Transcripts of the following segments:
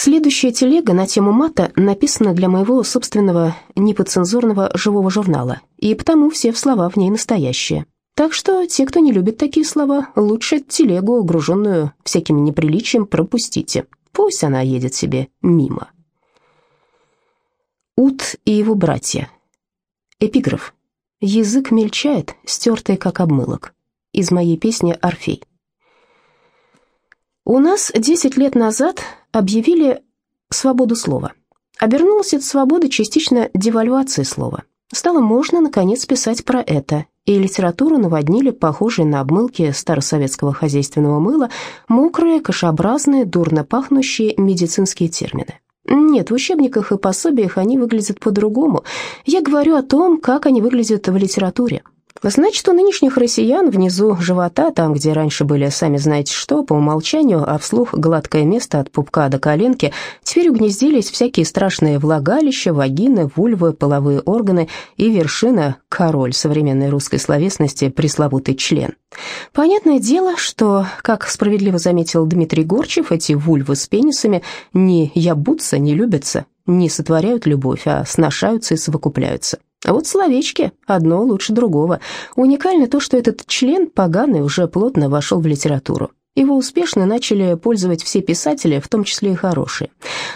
Следующая телега на тему мата написана для моего собственного неподцензурного живого журнала, и потому все слова в ней настоящие. Так что те, кто не любит такие слова, лучше телегу, груженную всяким неприличием, пропустите. Пусть она едет себе мимо. Ут и его братья. Эпиграф. Язык мельчает, стертый как обмылок. Из моей песни «Орфей». У нас 10 лет назад объявили свободу слова. Обернулась эта свобода частично девальвацией слова. Стало можно, наконец, писать про это, и литературу наводнили похожие на обмылки старосоветского хозяйственного мыла мокрые, кашеобразные, дурно пахнущие медицинские термины. Нет, в учебниках и пособиях они выглядят по-другому. Я говорю о том, как они выглядят в литературе. Значит, у нынешних россиян внизу живота, там, где раньше были, сами знаете что, по умолчанию, а вслух гладкое место от пупка до коленки, теперь угнездились всякие страшные влагалища, вагины, вульвы, половые органы и вершина, король современной русской словесности, пресловутый член. Понятное дело, что, как справедливо заметил Дмитрий Горчев, эти вульвы с пенисами не ябутся, не любятся, не сотворяют любовь, а сношаются и совокупляются. А вот словечки, одно лучше другого. Уникально то, что этот член поганый уже плотно вошел в литературу. Его успешно начали пользовать все писатели, в том числе и хорошие.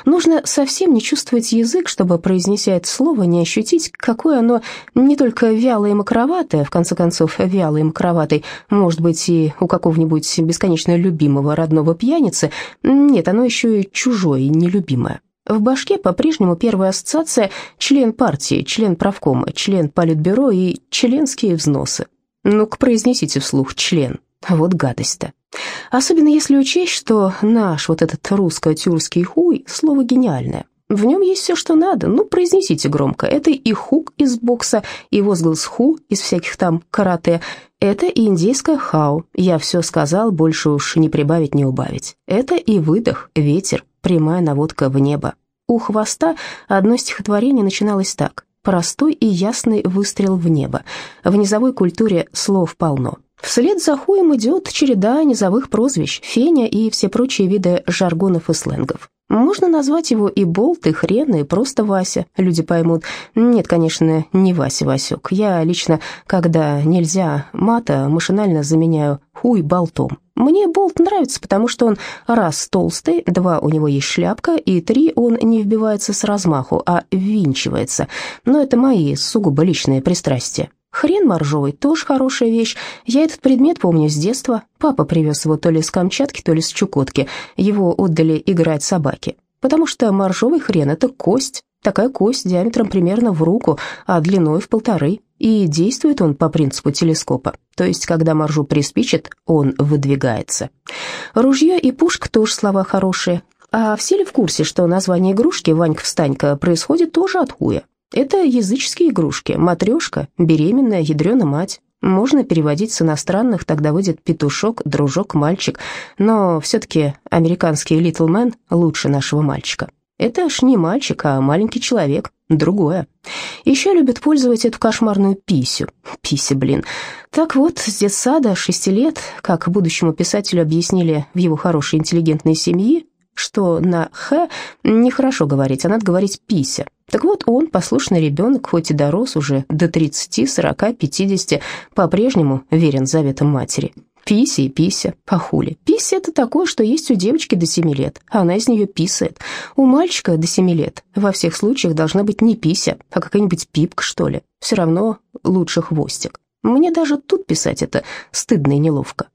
Нужно совсем не чувствовать язык, чтобы, произнеся это слово, не ощутить, какое оно не только вялое и макроватое, в конце концов, вялый и макроватый, может быть, и у какого-нибудь бесконечно любимого родного пьяницы, нет, оно еще и чужое и нелюбимое. В башке по-прежнему первая ассоциация – член партии, член правкома, член политбюро и членские взносы. Ну-ка, произнесите вслух «член». Вот гадость-то. Особенно если учесть, что наш вот этот русско-тюркский хуй – слово гениальное. В нем есть все, что надо. Ну, произнесите громко. Это и хук из бокса, и возглас ху из всяких там карате. Это и индейское хау. Я все сказал, больше уж не прибавить, не убавить. Это и выдох, ветер, прямая наводка в небо. У хвоста одно стихотворение начиналось так. Простой и ясный выстрел в небо. В низовой культуре слов полно. Вслед за хуем идет череда низовых прозвищ, феня и все прочие виды жаргонов и сленгов. Можно назвать его и болт, и хрен, и просто Вася, люди поймут. Нет, конечно, не Вася Васек. Я лично, когда нельзя мата, машинально заменяю хуй болтом. Мне болт нравится, потому что он раз толстый, два у него есть шляпка, и три он не вбивается с размаху, а ввинчивается. Но это мои сугубо личные пристрастия. Хрен моржовый, тоже хорошая вещь. Я этот предмет помню с детства. Папа привез его то ли с Камчатки, то ли с Чукотки. Его отдали играть собаке. Потому что моржовый хрен – это кость. Такая кость диаметром примерно в руку, а длиной в полторы. И действует он по принципу телескопа. То есть, когда моржу приспичит, он выдвигается. Ружье и пушка тоже слова хорошие. А все ли в курсе, что название игрушки «Ванька-встанька» происходит тоже от хуя? Это языческие игрушки. Матрешка, беременная, ядрена мать. Можно переводить с иностранных, тогда выйдет петушок, дружок, мальчик. Но все-таки американский Little Man лучше нашего мальчика. Это ж не мальчик, а маленький человек. Другое. Еще любят пользовать эту кошмарную писю. Пися, блин. Так вот, с детсада, шести лет, как будущему писателю объяснили в его хорошей интеллигентной семье, что на «х» нехорошо говорить, а надо говорить «пися». Так вот он, послушный ребенок, хоть и дорос уже до 30, 40, 50, по-прежнему верен заветам матери. Пися и пися, похули. Пися – это такое, что есть у девочки до 7 лет, а она из нее писает. У мальчика до 7 лет во всех случаях должна быть не пися, а какая-нибудь пипка, что ли. Все равно лучше хвостик. Мне даже тут писать это стыдно и неловко.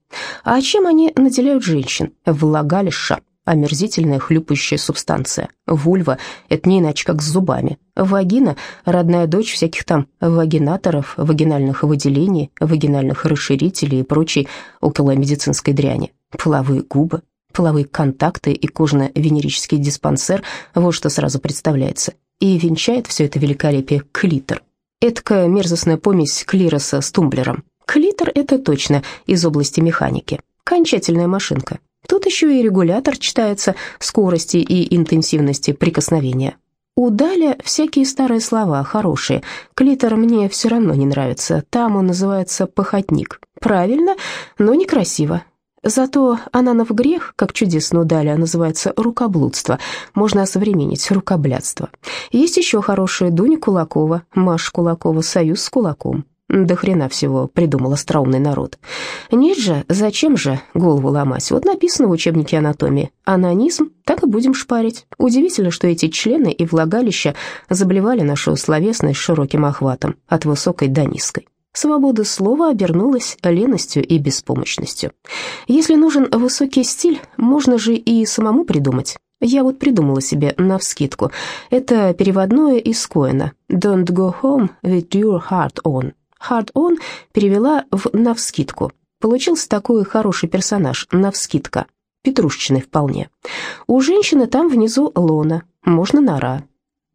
А чем они наделяют женщин? Влагалиша омерзительная хлюпающая субстанция. Вульва – это не иначе, как с зубами. Вагина – родная дочь всяких там вагинаторов, вагинальных выделений, вагинальных расширителей и прочей околомедицинской дряни. Половые губы, половые контакты и кожно-венерический диспансер – вот что сразу представляется. И венчает все это великолепие клитор. Эдакая мерзостная помесь клироса с тумблером. Клитор – это точно из области механики. Кончательная машинка. Тут еще и регулятор читается скорости и интенсивности прикосновения. У Даля всякие старые слова, хорошие. Клитор мне все равно не нравится. Там он называется «похотник». Правильно, но некрасиво. Зато Ананов грех, как чудесно удали, называется рукоблудство. Можно осовременить рукоблядство. Есть еще хорошие Дуня Кулакова, Маша Кулакова, Союз с Кулаком. До хрена всего придумал остроумный народ. Нет же, зачем же голову ломать? Вот написано в учебнике анатомии. Анонизм, так и будем шпарить. Удивительно, что эти члены и влагалища заблевали нашу словесность широким охватом, от высокой до низкой. Свобода слова обернулась леностью и беспомощностью. Если нужен высокий стиль, можно же и самому придумать. Я вот придумала себе навскидку. Это переводное из Коэна. «Don't go home with your heart on». «Hard on» перевела в «навскидку». Получился такой хороший персонаж, навскидка. Петрушечный вполне. У женщины там внизу лона, можно нора.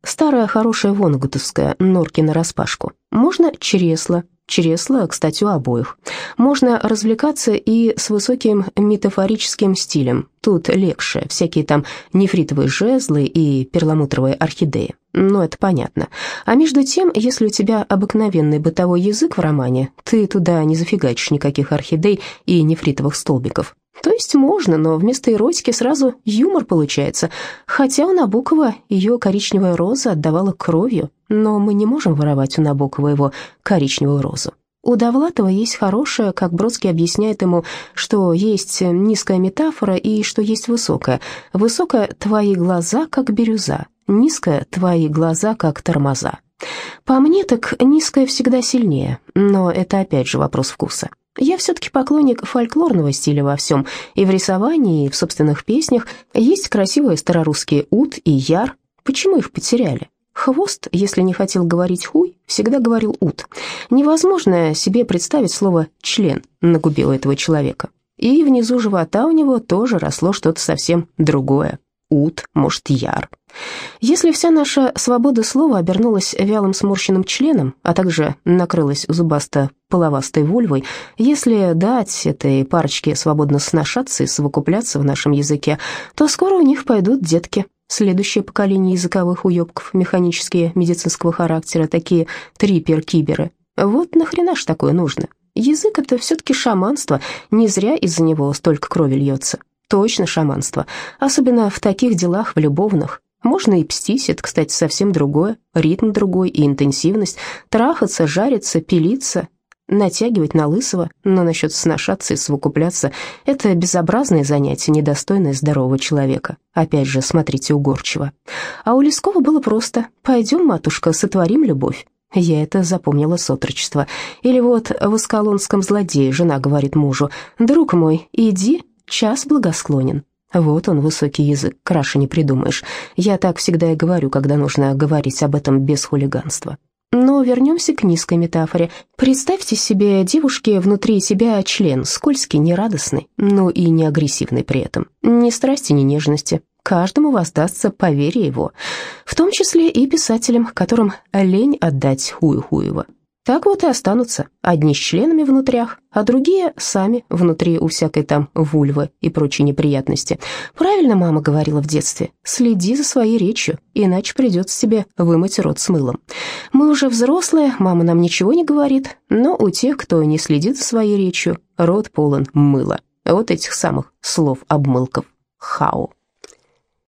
Старая хорошая вонгутовская, норки нараспашку. Можно чресло, Чресла, кстати, у обоих. Можно развлекаться и с высоким метафорическим стилем. Тут легче, всякие там нефритовые жезлы и перламутровые орхидеи. Но это понятно. А между тем, если у тебя обыкновенный бытовой язык в романе, ты туда не зафигачишь никаких орхидей и нефритовых столбиков. То есть можно, но вместо эротики сразу юмор получается. Хотя у Набокова ее коричневая роза отдавала кровью, но мы не можем воровать у Набокова его коричневую розу. У Довлатова есть хорошая, как Бродский объясняет ему, что есть низкая метафора и что есть высокая. Высокая — твои глаза, как бирюза, низкая — твои глаза, как тормоза. По мне так низкая всегда сильнее, но это опять же вопрос вкуса. Я все-таки поклонник фольклорного стиля во всем, и в рисовании, и в собственных песнях. Есть красивые старорусские ут и яр. Почему их потеряли? Хвост, если не хотел говорить хуй, всегда говорил ут. Невозможно себе представить слово «член» на губе у этого человека. И внизу живота у него тоже росло что-то совсем другое. Ут, может, яр. Если вся наша свобода слова обернулась вялым сморщенным членом, а также накрылась зубасто-половастой вульвой, если дать этой парочке свободно сношаться и совокупляться в нашем языке, то скоро у них пойдут детки. Следующее поколение языковых уебков, механические, медицинского характера, такие трипер-киберы. Вот нахрена ж такое нужно? Язык — это все-таки шаманство, не зря из-за него столько крови льется. Точно шаманство, особенно в таких делах, в любовных. Можно и пстись, это, кстати, совсем другое, ритм другой и интенсивность, трахаться, жариться, пилиться, натягивать на лысого, но насчет сношаться и совокупляться – это безобразное занятие, недостойное здорового человека. Опять же, смотрите угорчиво. А у Лескова было просто «пойдем, матушка, сотворим любовь». Я это запомнила с отрочества. Или вот в «Аскалонском злодее» жена говорит мужу «Друг мой, иди, час благосклонен». Вот он, высокий язык, краше не придумаешь. Я так всегда и говорю, когда нужно говорить об этом без хулиганства. Но вернемся к низкой метафоре. Представьте себе девушки внутри себя член, скользкий, нерадостный, но и не агрессивный при этом. Ни страсти, ни нежности. Каждому воздастся по вере его, в том числе и писателям, которым лень отдать хую-хуева. Так вот и останутся, одни с членами внутрях, а другие сами внутри у всякой там вульвы и прочей неприятности. Правильно мама говорила в детстве, следи за своей речью, иначе придется тебе вымыть рот с мылом. Мы уже взрослые, мама нам ничего не говорит, но у тех, кто не следит за своей речью, рот полон мыла. Вот этих самых слов-обмылков. Хао.